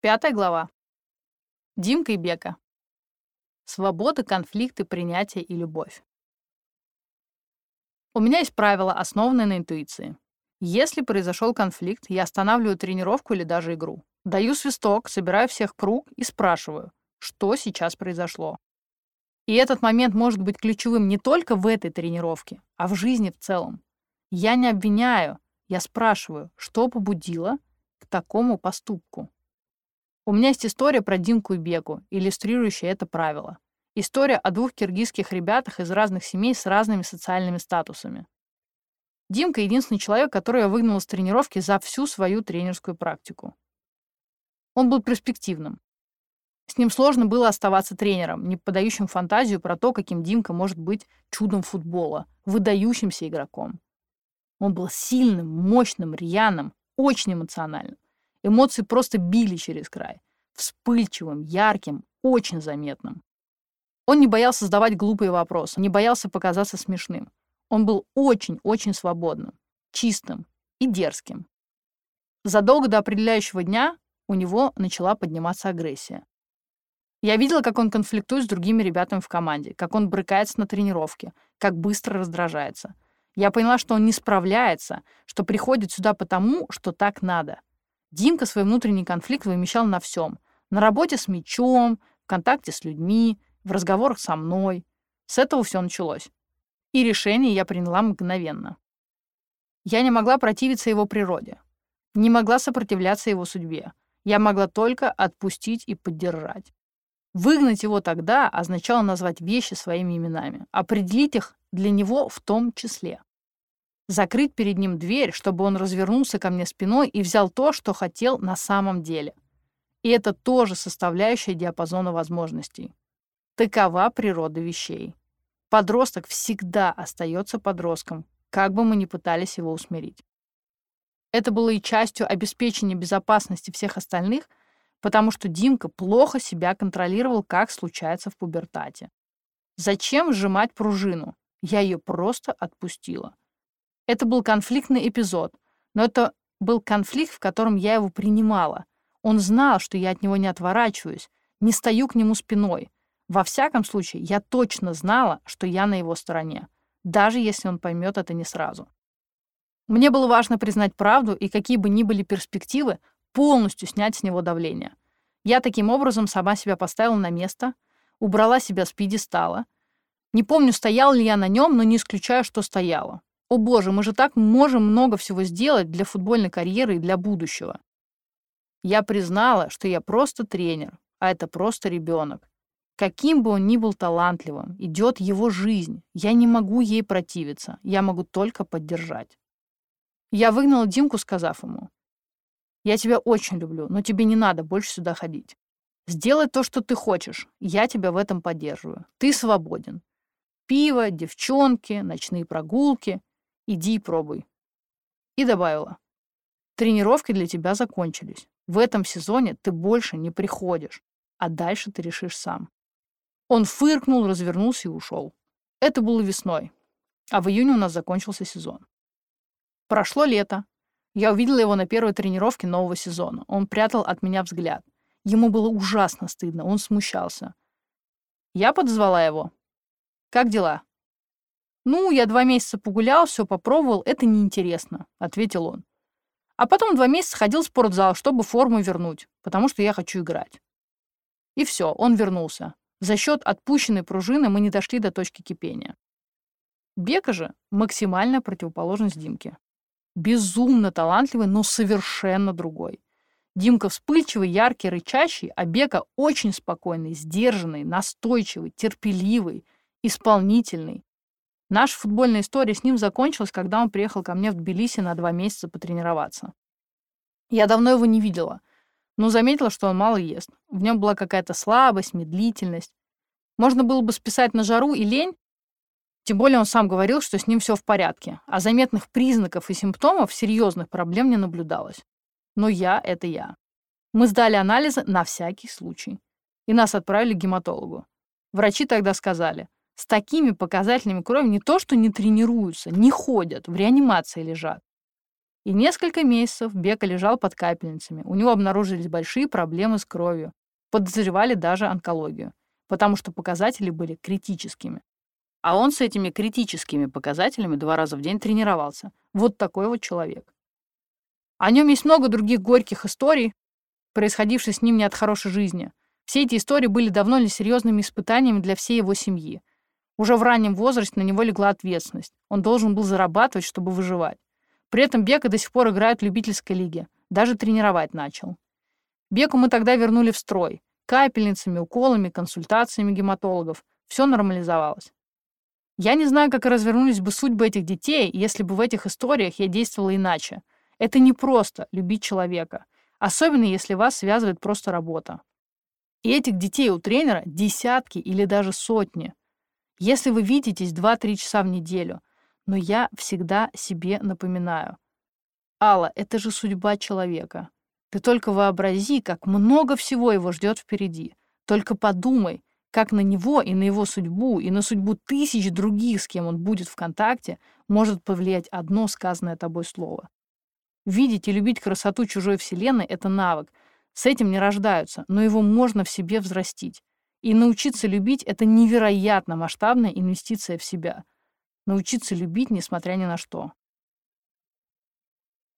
Пятая глава. Димка и Бека. Свобода, конфликты, принятие и любовь. У меня есть правило, основанное на интуиции. Если произошел конфликт, я останавливаю тренировку или даже игру. Даю свисток, собираю всех круг и спрашиваю, что сейчас произошло. И этот момент может быть ключевым не только в этой тренировке, а в жизни в целом. Я не обвиняю, я спрашиваю, что побудило к такому поступку. У меня есть история про Димку и Бегу, иллюстрирующая это правило. История о двух киргизских ребятах из разных семей с разными социальными статусами. Димка — единственный человек, который я выгнал с тренировки за всю свою тренерскую практику. Он был перспективным. С ним сложно было оставаться тренером, не подающим фантазию про то, каким Димка может быть чудом футбола, выдающимся игроком. Он был сильным, мощным, рьяным, очень эмоциональным. Эмоции просто били через край. Вспыльчивым, ярким, очень заметным. Он не боялся задавать глупые вопросы, не боялся показаться смешным. Он был очень-очень свободным, чистым и дерзким. Задолго до определяющего дня у него начала подниматься агрессия. Я видела, как он конфликтует с другими ребятами в команде, как он брыкается на тренировке, как быстро раздражается. Я поняла, что он не справляется, что приходит сюда потому, что так надо. Димка свой внутренний конфликт вымещал на всем. На работе с мячом, в контакте с людьми, в разговорах со мной. С этого все началось. И решение я приняла мгновенно. Я не могла противиться его природе. Не могла сопротивляться его судьбе. Я могла только отпустить и поддержать. Выгнать его тогда означало назвать вещи своими именами, определить их для него в том числе закрыть перед ним дверь, чтобы он развернулся ко мне спиной и взял то, что хотел на самом деле. И это тоже составляющая диапазона возможностей. Такова природа вещей. Подросток всегда остается подростком, как бы мы ни пытались его усмирить. Это было и частью обеспечения безопасности всех остальных, потому что Димка плохо себя контролировал, как случается в пубертате. Зачем сжимать пружину? Я ее просто отпустила. Это был конфликтный эпизод, но это был конфликт, в котором я его принимала. Он знал, что я от него не отворачиваюсь, не стою к нему спиной. Во всяком случае, я точно знала, что я на его стороне, даже если он поймет это не сразу. Мне было важно признать правду и какие бы ни были перспективы, полностью снять с него давление. Я таким образом сама себя поставила на место, убрала себя с пьедестала. Не помню, стояла ли я на нем, но не исключаю, что стояла. О боже, мы же так можем много всего сделать для футбольной карьеры и для будущего. Я признала, что я просто тренер, а это просто ребенок. Каким бы он ни был талантливым, идет его жизнь. Я не могу ей противиться, я могу только поддержать. Я выгнала Димку, сказав ему, «Я тебя очень люблю, но тебе не надо больше сюда ходить. Сделай то, что ты хочешь, я тебя в этом поддерживаю. Ты свободен. Пиво, девчонки, ночные прогулки. Иди и пробуй. И добавила. Тренировки для тебя закончились. В этом сезоне ты больше не приходишь, а дальше ты решишь сам. Он фыркнул, развернулся и ушел. Это было весной, а в июне у нас закончился сезон. Прошло лето. Я увидела его на первой тренировке нового сезона. Он прятал от меня взгляд. Ему было ужасно стыдно, он смущался. Я подозвала его. «Как дела?» «Ну, я два месяца погулял, все попробовал, это неинтересно», — ответил он. А потом два месяца ходил в спортзал, чтобы форму вернуть, потому что я хочу играть. И все, он вернулся. За счет отпущенной пружины мы не дошли до точки кипения. Бека же максимальная противоположность Димке. Безумно талантливый, но совершенно другой. Димка вспыльчивый, яркий, рычащий, а Бека очень спокойный, сдержанный, настойчивый, терпеливый, исполнительный, Наша футбольная история с ним закончилась, когда он приехал ко мне в Тбилиси на два месяца потренироваться. Я давно его не видела, но заметила, что он мало ест. В нем была какая-то слабость, медлительность. Можно было бы списать на жару и лень, тем более он сам говорил, что с ним все в порядке, а заметных признаков и симптомов серьезных проблем не наблюдалось. Но я — это я. Мы сдали анализы на всякий случай. И нас отправили к гематологу. Врачи тогда сказали, с такими показателями крови не то, что не тренируются, не ходят, в реанимации лежат. И несколько месяцев Бека лежал под капельницами. У него обнаружились большие проблемы с кровью. Подозревали даже онкологию, потому что показатели были критическими. А он с этими критическими показателями два раза в день тренировался. Вот такой вот человек. О нем есть много других горьких историй, происходивших с ним не от хорошей жизни. Все эти истории были давно ли серьезными испытаниями для всей его семьи. Уже в раннем возрасте на него легла ответственность. Он должен был зарабатывать, чтобы выживать. При этом Бека до сих пор играет в любительской лиге. Даже тренировать начал. Беку мы тогда вернули в строй. Капельницами, уколами, консультациями гематологов. Все нормализовалось. Я не знаю, как развернулись бы судьбы этих детей, если бы в этих историях я действовала иначе. Это не просто любить человека. Особенно, если вас связывает просто работа. И этих детей у тренера десятки или даже сотни. Если вы видитесь 2-3 часа в неделю, но я всегда себе напоминаю. Алла, это же судьба человека. Ты только вообрази, как много всего его ждет впереди. Только подумай, как на него и на его судьбу, и на судьбу тысяч других, с кем он будет в контакте, может повлиять одно сказанное тобой слово. Видеть и любить красоту чужой вселенной — это навык. С этим не рождаются, но его можно в себе взрастить. И научиться любить — это невероятно масштабная инвестиция в себя. Научиться любить, несмотря ни на что.